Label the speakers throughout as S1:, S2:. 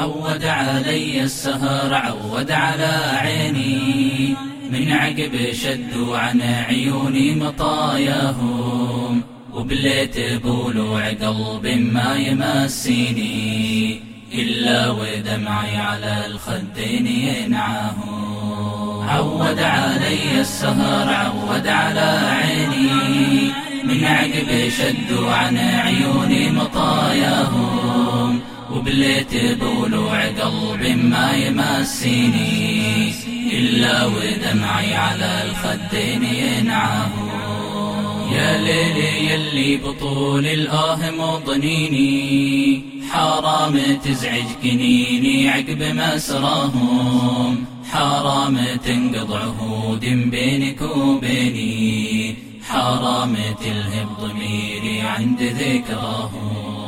S1: عود علي السهر عود على عيني. من عقب شدوا عن عيوني مطاياهم. وبليت بولوع قلب ما يمسيني. إلا ودمعي على الخدين ينعاهم. عود علي السهر عود على عيني. من عقب شدوا عن عيوني مطاياهم. وبليت بولوع قلب ما يمسيني إلا ودمعي على الخدين ينعاه يا ليلي يلي بطول الآه مضنيني حرام تزعج كنيني عقب مسراهم. حرام تنقض عهود بينك وبيني حرام تلهب ضميري عند ذكراهم.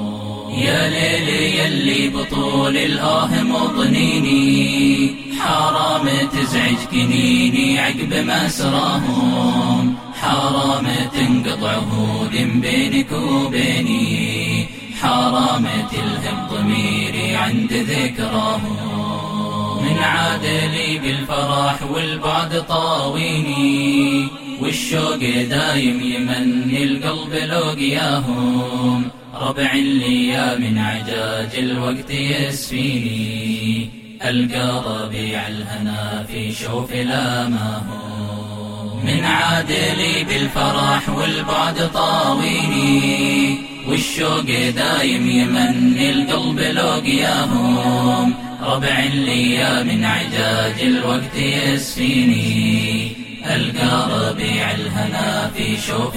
S1: يا ليلي يلي بطول الآه مضنيني حرام تزعج كنيني عقب مسراهم حرام تنقض عهود بينك وبيني حرام تلهم ضميري عند ذكراهم. من عادلي بالفرح والبعد طاويني والشوق دايم يمني القلب لقياهم ربع لي من عجاج الوقت يسفيني. ألقى ربيع الهنا في شوف لامه. من عادلي بالفرح والبعد طاويني. والشوق دايم يمني القلب لقياهم ربع لي من عجاج الوقت يسفيني. ألقى ربيع الهنا في شوف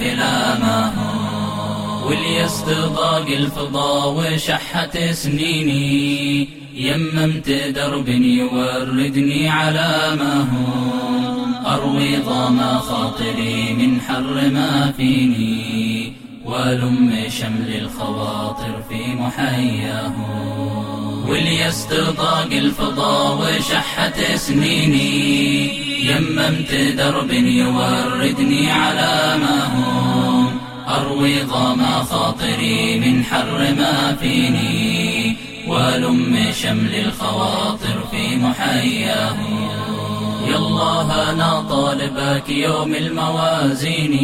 S1: لامه وليستضاق الفضا وشحت سنيني يممت درب يوردني على ما هو. أروي ضما خاطري من حر ما فيني ولم شمل الخواطر في محياه. وليستضاق الفضا وشحت سنيني يممت درب يوردني على ما هو. أروي ضما خاطري من حر ما فيني ولم شمل الخواطر في محياه. يا الله أنا طالبك يوم الموازين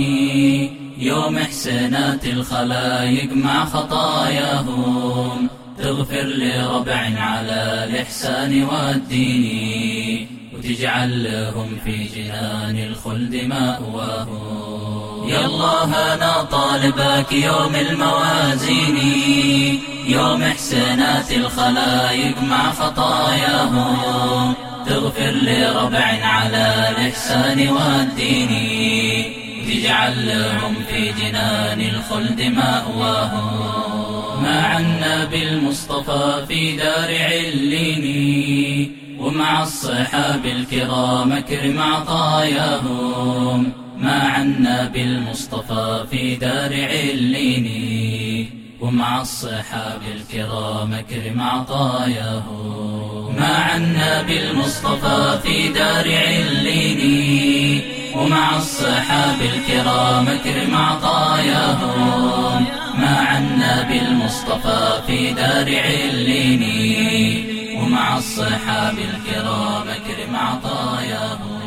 S1: يوم حسنات الخلايق مع خطاياهم. تغفر لربع على الإحسان والدين وتجعل لهم في جنان الخلد مأواهم. يا الله أنا طالبك يوم الموازين. يوم إحسانات الخلايق مع خطاياهم. تغفر لربع على الإحسان والدين. تجعل لهم في جنان الخلد مأواهم. مع النبي المصطفى في دار عليني ومع الصحاب الكرام أكرم عطاياهم. مع النبي المصطفى في دار عليني ومع الصحاب الكرام أكرم عطاياه. مع النبي المصطفى في دار عليني ومع الصحاب الكرام أكرم عطاياهم مع النبي المصطفى في دار عليني ومع الصحاب الكرام أكرم عطاياهم